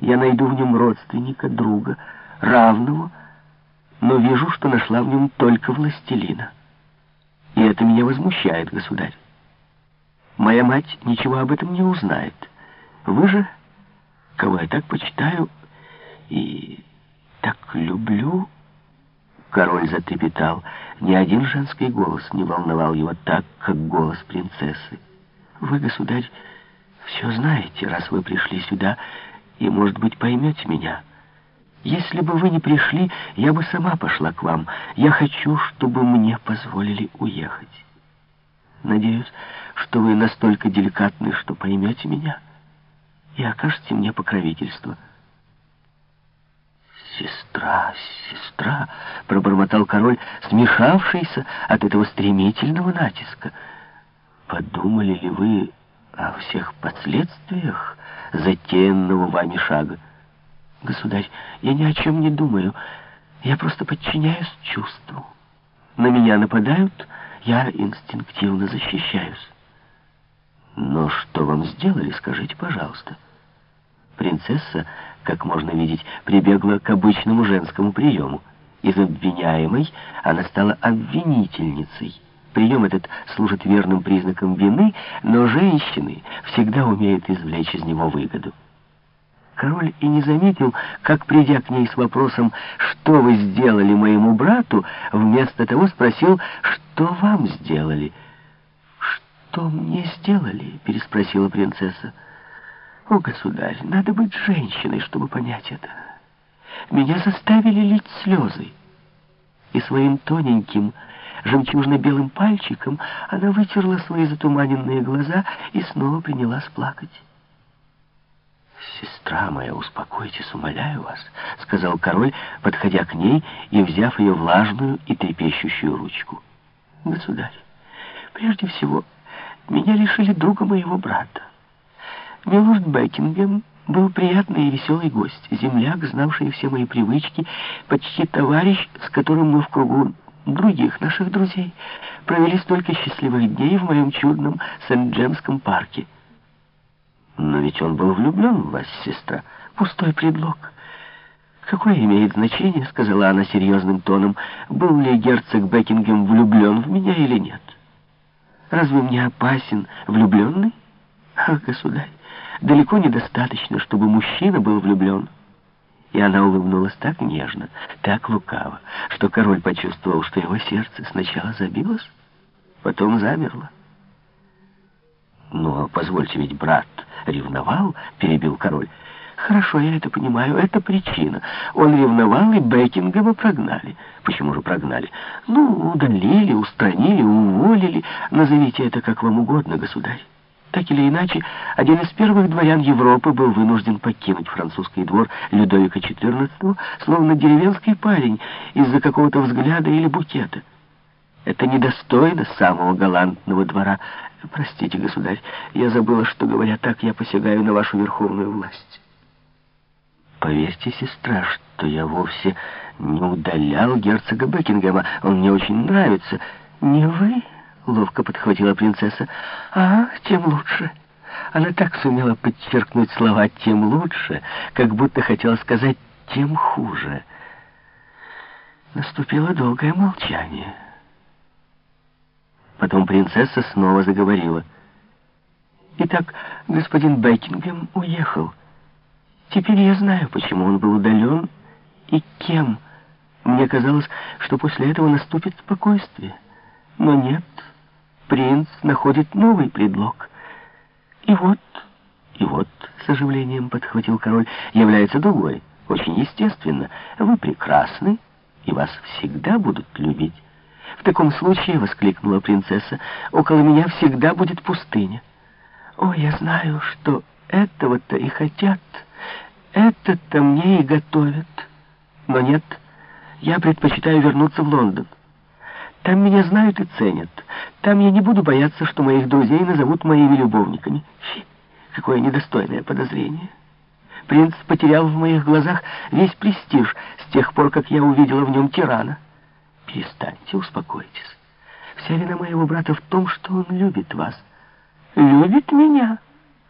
я найду в нем родственника, друга, равного, но вижу, что нашла в нем только властелина. И это меня возмущает, государь. Моя мать ничего об этом не узнает. Вы же, кого я так почитаю и так люблю... Король затрепетал. Ни один женский голос не волновал его так, как голос принцессы. «Вы, государь, все знаете, раз вы пришли сюда, и, может быть, поймете меня. Если бы вы не пришли, я бы сама пошла к вам. Я хочу, чтобы мне позволили уехать. Надеюсь, что вы настолько деликатны, что поймете меня и окажете мне покровительство». «Сестра, сестра!» — пробормотал король, смешавшийся от этого стремительного натиска. «Подумали ли вы о всех последствиях затеянного вами шага?» «Государь, я ни о чем не думаю. Я просто подчиняюсь чувству. На меня нападают, я инстинктивно защищаюсь». «Но что вам сделали, скажите, пожалуйста?» Принцесса, как можно видеть, прибегла к обычному женскому приему. Из обвиняемой она стала обвинительницей. Прием этот служит верным признаком вины, но женщины всегда умеют извлечь из него выгоду. Король и не заметил, как, придя к ней с вопросом «Что вы сделали моему брату?», вместо того спросил «Что вам сделали?». «Что мне сделали?» — переспросила принцесса. О, государь, надо быть женщиной, чтобы понять это. Меня заставили лить слезы. И своим тоненьким, жемчужно-белым пальчиком она вытерла свои затуманенные глаза и снова принялась плакать. «Сестра моя, успокойтесь, умоляю вас», — сказал король, подходя к ней и взяв ее влажную и трепещущую ручку. «Государь, прежде всего, меня лишили друга моего брата. Милорд Бекингем был приятный и веселый гость, земляк, знавший все мои привычки, почти товарищ, с которым мы в кругу других наших друзей провели столько счастливых дней в моем чудном Сент-Джемском парке. Но ведь он был влюблен в вас, сестра. Пустой предлог. Какое имеет значение, сказала она серьезным тоном, был ли герцог Бекингем влюблен в меня или нет? Разве мне опасен влюбленный? Ах, государь, далеко недостаточно, чтобы мужчина был влюблен. И она улыбнулась так нежно, так лукаво, что король почувствовал, что его сердце сначала забилось, потом замерло. «Ну, а позвольте, ведь брат ревновал?» — перебил король. «Хорошо, я это понимаю. Это причина. Он ревновал, и Бекингема прогнали. Почему же прогнали? Ну, удалили, устранили, уволили. Назовите это как вам угодно, государь». Так или иначе, один из первых дворян Европы был вынужден покинуть французский двор Людовика XIV, словно деревенский парень, из-за какого-то взгляда или букета. Это недостойно самого галантного двора. Простите, государь, я забыла, что, говоря так, я посягаю на вашу верховную власть. Поверьте, сестра, что я вовсе не удалял герцога Бекингема. Он мне очень нравится. Не вы... — ловко подхватила принцесса. «А, тем лучше». Она так сумела подчеркнуть слова «тем лучше», как будто хотела сказать «тем хуже». Наступило долгое молчание. Потом принцесса снова заговорила. «Итак, господин Бекингем уехал. Теперь я знаю, почему он был удален и кем. Мне казалось, что после этого наступит спокойствие. Но нет» принц находит новый предлог. И вот, и вот, с оживлением подхватил король, является другой. Очень естественно. Вы прекрасны, и вас всегда будут любить. В таком случае, — воскликнула принцесса, — около меня всегда будет пустыня. О, я знаю, что этого-то и хотят, это-то мне и готовят. Но нет, я предпочитаю вернуться в Лондон. Там меня знают и ценят. Там я не буду бояться, что моих друзей назовут моими любовниками. Фи, какое недостойное подозрение. Принц потерял в моих глазах весь престиж с тех пор, как я увидела в нем тирана. Перестаньте, успокойтесь. Вся вина моего брата в том, что он любит вас. Любит меня?